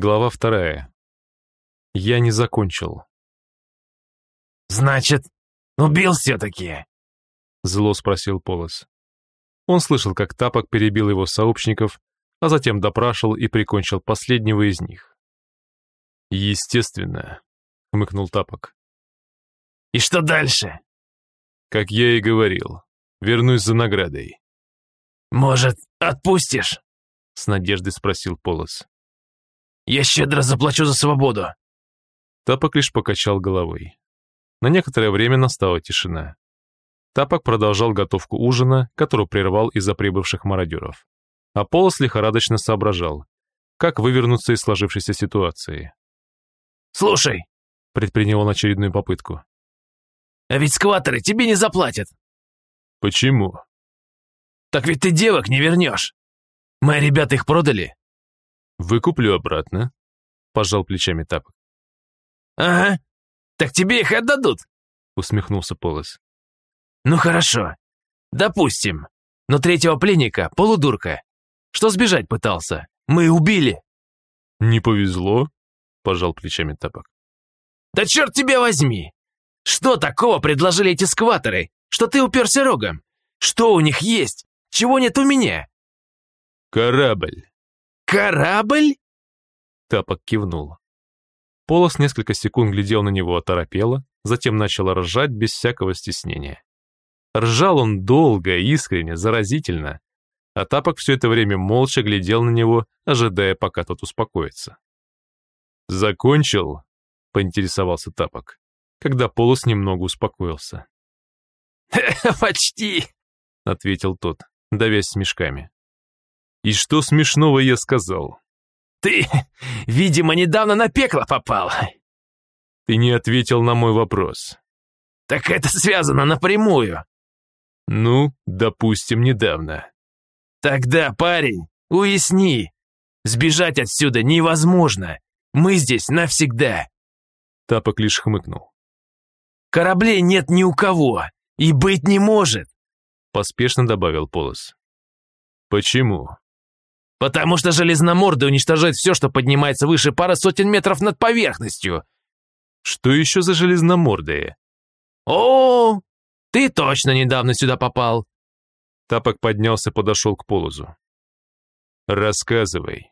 Глава вторая. Я не закончил. «Значит, убил все-таки?» Зло спросил Полос. Он слышал, как Тапок перебил его сообщников, а затем допрашивал и прикончил последнего из них. «Естественно», — хмыкнул Тапок. «И что дальше?» «Как я и говорил, вернусь за наградой». «Может, отпустишь?» — с надеждой спросил Полос. «Я щедро заплачу за свободу». Тапок лишь покачал головой. На некоторое время настала тишина. Тапок продолжал готовку ужина, которую прервал из-за прибывших мародеров. А Полос лихорадочно соображал, как вывернуться из сложившейся ситуации. «Слушай», — предпринял он очередную попытку. «А ведь скваторы тебе не заплатят». «Почему?» «Так ведь ты девок не вернешь. Мои ребята их продали». «Выкуплю обратно», — пожал плечами Тапок. «Ага, так тебе их отдадут», — усмехнулся Полос. «Ну хорошо, допустим. Но третьего пленника — полудурка. Что сбежать пытался? Мы убили». «Не повезло», — пожал плечами Тапок. «Да черт тебя возьми! Что такого предложили эти скваторы, что ты уперся рогом? Что у них есть? Чего нет у меня?» «Корабль». «Корабль?» Тапок кивнул. Полос несколько секунд глядел на него оторопело, затем начал ржать без всякого стеснения. Ржал он долго, искренне, заразительно, а Тапок все это время молча глядел на него, ожидая, пока тот успокоится. «Закончил?» — поинтересовался Тапок, когда Полос немного успокоился. «Почти!» — ответил тот, давясь смешками. «И что смешного я сказал?» «Ты, видимо, недавно на пекло попал!» «Ты не ответил на мой вопрос». «Так это связано напрямую». «Ну, допустим, недавно». «Тогда, парень, уясни, сбежать отсюда невозможно. Мы здесь навсегда». Тапок лишь хмыкнул. «Кораблей нет ни у кого, и быть не может», поспешно добавил Полос. «Почему?» «Потому что железноморды уничтожают все, что поднимается выше пары сотен метров над поверхностью». «Что еще за железномордые?» «О, ты точно недавно сюда попал». Тапок поднялся, подошел к Полозу. «Рассказывай».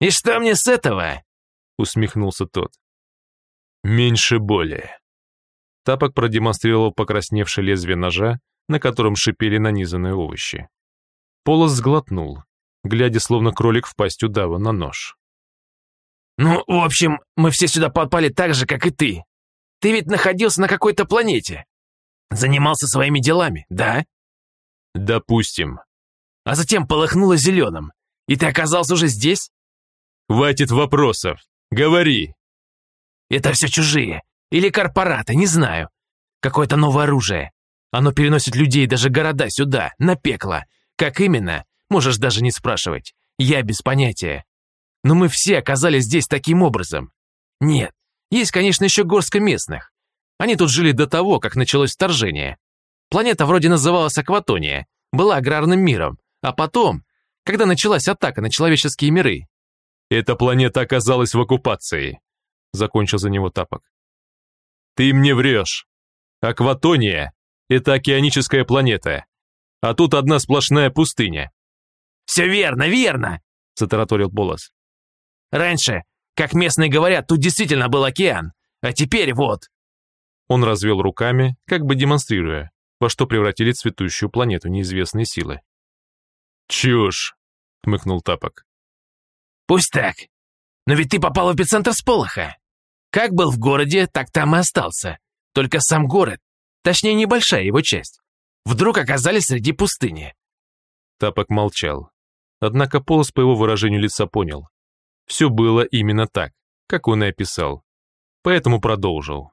«И что мне с этого?» усмехнулся тот. «Меньше боли». Тапок продемонстрировал покрасневшее лезвие ножа, на котором шипели нанизанные овощи. Полос сглотнул, глядя словно кролик в пасть удава на нож. «Ну, в общем, мы все сюда попали так же, как и ты. Ты ведь находился на какой-то планете. Занимался своими делами, да?» «Допустим». «А затем полыхнуло зеленым, и ты оказался уже здесь?» «Хватит вопросов! Говори!» «Это все чужие. Или корпораты, не знаю. Какое-то новое оружие. Оно переносит людей даже города сюда, на пекло. Как именно, можешь даже не спрашивать. Я без понятия. Но мы все оказались здесь таким образом. Нет, есть, конечно, еще горстка местных. Они тут жили до того, как началось вторжение. Планета вроде называлась Акватония, была аграрным миром, а потом, когда началась атака на человеческие миры. Эта планета оказалась в оккупации, закончил за него Тапок. Ты мне врешь. Акватония — это океаническая планета, а тут одна сплошная пустыня. «Все верно, верно!» — затараторил Болос. «Раньше, как местные говорят, тут действительно был океан, а теперь вот...» Он развел руками, как бы демонстрируя, во что превратили цветущую планету неизвестные силы. «Чушь!» — хмыкнул Тапок. «Пусть так. Но ведь ты попал в эпицентр сполоха. Как был в городе, так там и остался. Только сам город, точнее небольшая его часть, вдруг оказались среди пустыни». Тапок молчал. Однако Полос по его выражению лица понял. Все было именно так, как он и описал. Поэтому продолжил.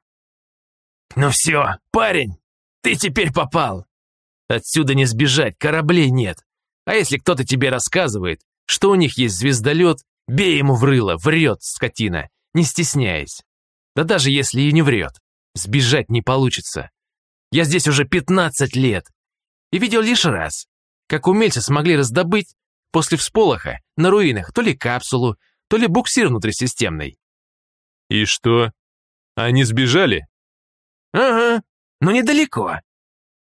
«Ну все, парень, ты теперь попал. Отсюда не сбежать, кораблей нет. А если кто-то тебе рассказывает, что у них есть звездолет, бей ему в рыло, врет, скотина, не стесняясь. Да даже если и не врет, сбежать не получится. Я здесь уже 15 лет и видел лишь раз, как умельцы смогли раздобыть после всполоха на руинах то ли капсулу, то ли буксир внутрисистемный. И что? Они сбежали? Ага, но недалеко.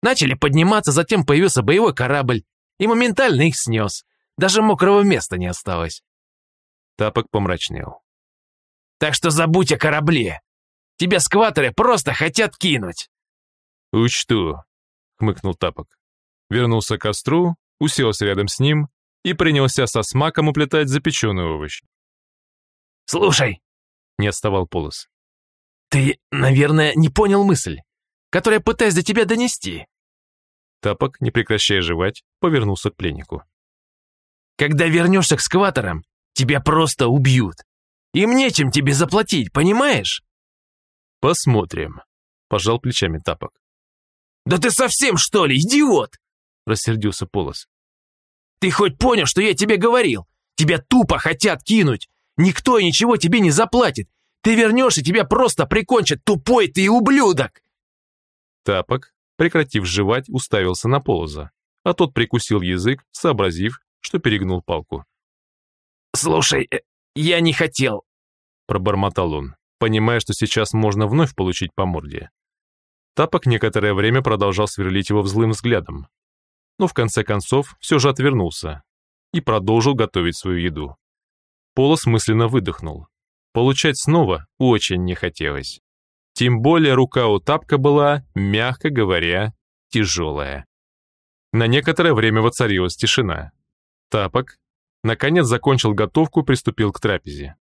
Начали подниматься, затем появился боевой корабль и моментально их снес. Даже мокрого места не осталось. Тапок помрачнел. Так что забудь о корабле. Тебя скваторы просто хотят кинуть. Учту, хмыкнул Тапок. Вернулся к костру, уселся рядом с ним и принялся со смаком уплетать запеченный овощ. «Слушай», — не отставал Полос, — «ты, наверное, не понял мысль, которую я пытаюсь до тебя донести». Тапок, не прекращая жевать, повернулся к пленнику. «Когда вернешься к скваторам, тебя просто убьют. Им нечем тебе заплатить, понимаешь?» «Посмотрим», — пожал плечами Тапок. «Да ты совсем, что ли, идиот?» — рассердился Полос. «Ты хоть понял, что я тебе говорил? Тебя тупо хотят кинуть. Никто и ничего тебе не заплатит. Ты вернешься, тебя просто прикончат, тупой ты ублюдок!» Тапок, прекратив жевать, уставился на Полоза, а тот прикусил язык, сообразив, что перегнул палку. «Слушай, э, я не хотел», — пробормотал он, понимая, что сейчас можно вновь получить по морде. Тапок некоторое время продолжал сверлить его взлым взглядом, но в конце концов все же отвернулся и продолжил готовить свою еду. Полос мысленно выдохнул. Получать снова очень не хотелось. Тем более рука у Тапка была, мягко говоря, тяжелая. На некоторое время воцарилась тишина. Тапок, наконец, закончил готовку и приступил к трапезе.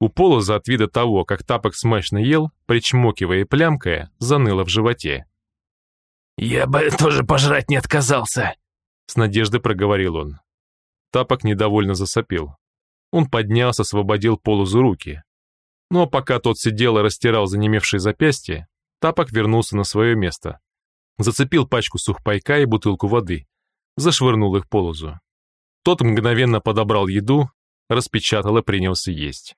У Полоза от вида того, как Тапок смачно ел, причмокивая и плямкая, заныло в животе. «Я бы тоже пожрать не отказался», — с надеждой проговорил он. Тапок недовольно засопел. Он поднялся, освободил Полозу руки. Но пока тот сидел и растирал занемевшие запястья, Тапок вернулся на свое место. Зацепил пачку сухпайка и бутылку воды. Зашвырнул их Полозу. Тот мгновенно подобрал еду, распечатал и принялся есть.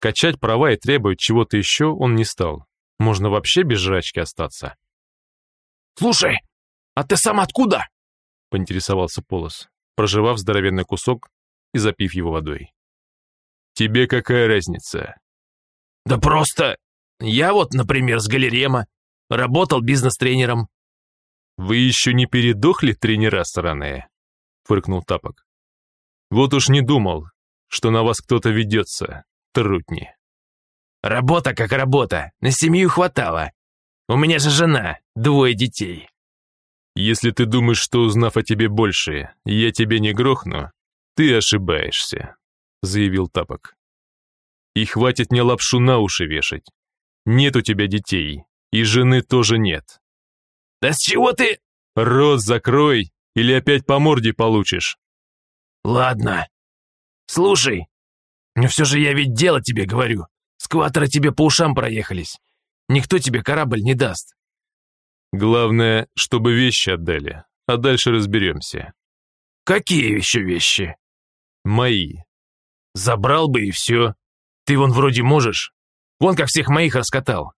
Качать права и требовать чего-то еще он не стал. Можно вообще без жрачки остаться. «Слушай, а ты сам откуда?» — поинтересовался Полос, проживав здоровенный кусок и запив его водой. «Тебе какая разница?» «Да просто... Я вот, например, с Галерема. Работал бизнес-тренером». «Вы еще не передохли, тренера стороны?» — фыркнул Тапок. «Вот уж не думал, что на вас кто-то ведется трутни. Работа как работа, на семью хватало. У меня же жена, двое детей. Если ты думаешь, что узнав о тебе больше, я тебе не грохну, ты ошибаешься, заявил Тапок. И хватит мне лапшу на уши вешать. Нет у тебя детей, и жены тоже нет. Да с чего ты... Рот закрой, или опять по морде получишь. Ладно. Слушай, но все же я ведь дело тебе говорю. Скваторы тебе по ушам проехались. Никто тебе корабль не даст. Главное, чтобы вещи отдали, а дальше разберемся. Какие еще вещи? Мои. Забрал бы и все. Ты вон вроде можешь. Вон как всех моих раскатал.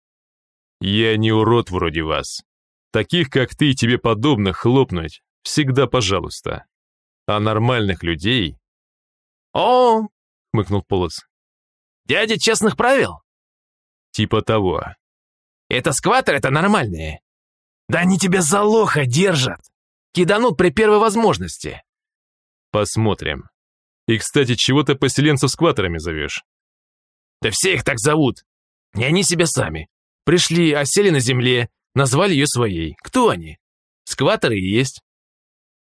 Я не урод вроде вас. Таких, как ты и тебе подобных, хлопнуть всегда пожалуйста. А нормальных людей... О, хмыкнул Полос. «Дядя честных правил?» «Типа того». «Это скватер, это нормальные. Да они тебя за лоха держат. Киданут при первой возможности». «Посмотрим. И, кстати, чего ты поселенцев скватерами зовешь?» «Да все их так зовут. Не они себя сами. Пришли, осели на земле, назвали ее своей. Кто они? Скваторы и есть».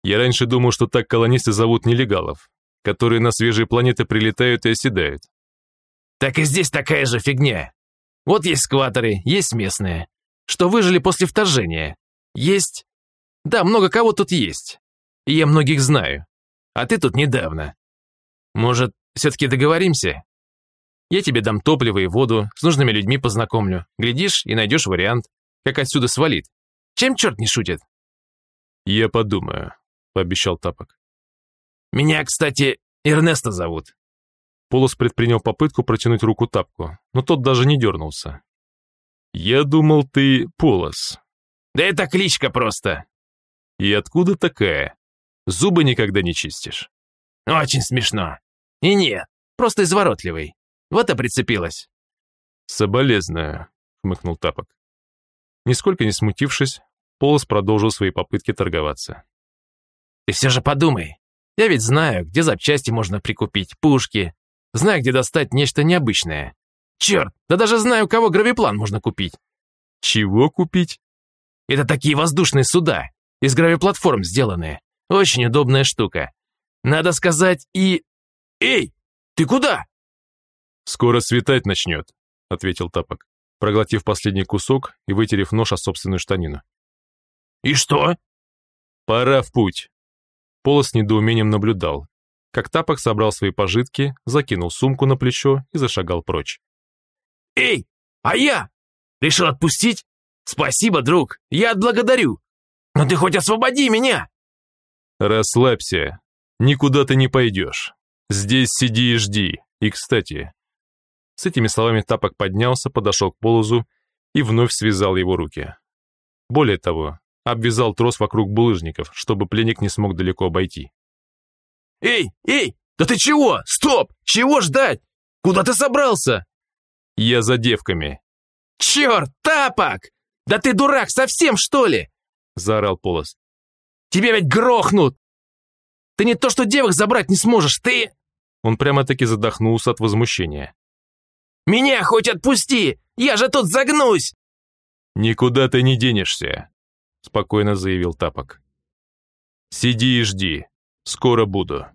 Я раньше думал, что так колонисты зовут нелегалов, которые на свежие планеты прилетают и оседают. Так и здесь такая же фигня. Вот есть скваторы, есть местные, что выжили после вторжения. Есть... Да, много кого тут есть. И я многих знаю. А ты тут недавно. Может, все-таки договоримся? Я тебе дам топливо и воду, с нужными людьми познакомлю. Глядишь и найдешь вариант, как отсюда свалит. Чем черт не шутит? Я подумаю, пообещал Тапок. Меня, кстати, Эрнесто зовут». Полос предпринял попытку протянуть руку тапку, но тот даже не дернулся. «Я думал, ты Полос». «Да это кличка просто». «И откуда такая? Зубы никогда не чистишь». «Очень смешно. И нет, Просто изворотливый. Вот и прицепилась». «Соболезную», — хмыкнул Тапок. Нисколько не смутившись, Полос продолжил свои попытки торговаться. «Ты все же подумай. Я ведь знаю, где запчасти можно прикупить, пушки. Знаю, где достать нечто необычное. Черт, да даже знаю, у кого гравиплан можно купить». «Чего купить?» «Это такие воздушные суда, из гравиплатформ сделанные. Очень удобная штука. Надо сказать и... Эй, ты куда?» «Скоро светать начнет», — ответил Тапок, проглотив последний кусок и вытерев нож о собственную штанину. «И что?» «Пора в путь». Полос недоумением наблюдал, как Тапок собрал свои пожитки, закинул сумку на плечо и зашагал прочь. «Эй, а я? Решил отпустить? Спасибо, друг, я отблагодарю. Но ты хоть освободи меня!» «Расслабься, никуда ты не пойдешь. Здесь сиди и жди. И, кстати...» С этими словами Тапок поднялся, подошел к Полозу и вновь связал его руки. Более того, обвязал трос вокруг булыжников, чтобы пленник не смог далеко обойти. «Эй, эй, да ты чего? Стоп! Чего ждать? Куда ты собрался?» «Я за девками». «Черт, тапок! Да ты дурак совсем, что ли?» заорал Полос. «Тебя ведь грохнут! Ты не то что девок забрать не сможешь, ты...» Он прямо-таки задохнулся от возмущения. «Меня хоть отпусти! Я же тут загнусь!» «Никуда ты не денешься», — спокойно заявил Тапок. «Сиди и жди. Скоро буду».